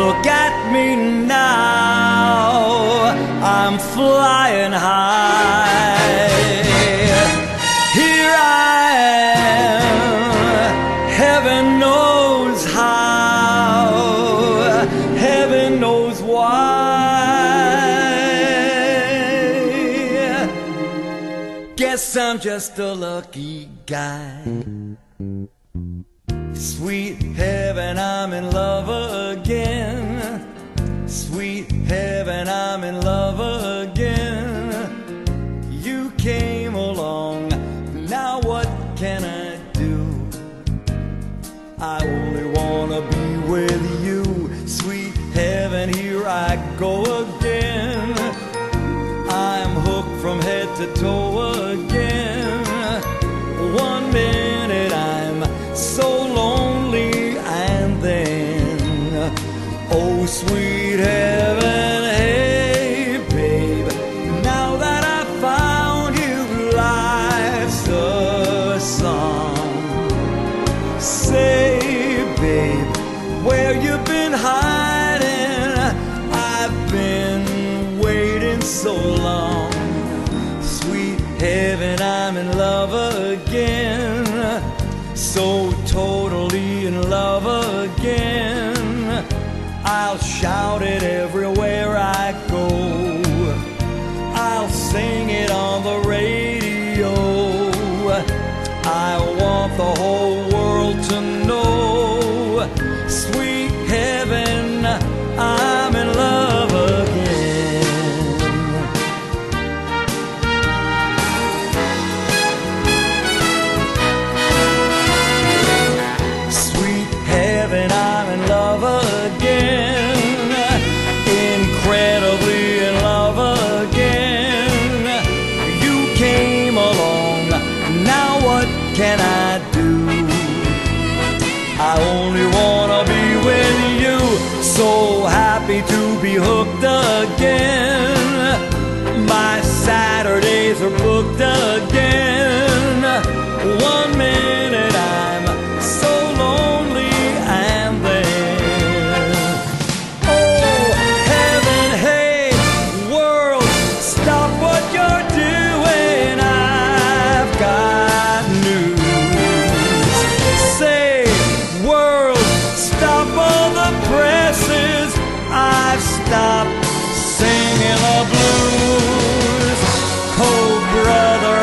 look at me now. I'm flying high. Here I am, heaven knows how, heaven knows why. Guess I'm just a lucky guy. Sweet heaven, I'm in love I only wanna be with you, sweet heaven, here I go where you've been hiding. I've been waiting so long. Sweet heaven, I'm in love again. So totally in love again. booked again. My Saturdays are booked again. another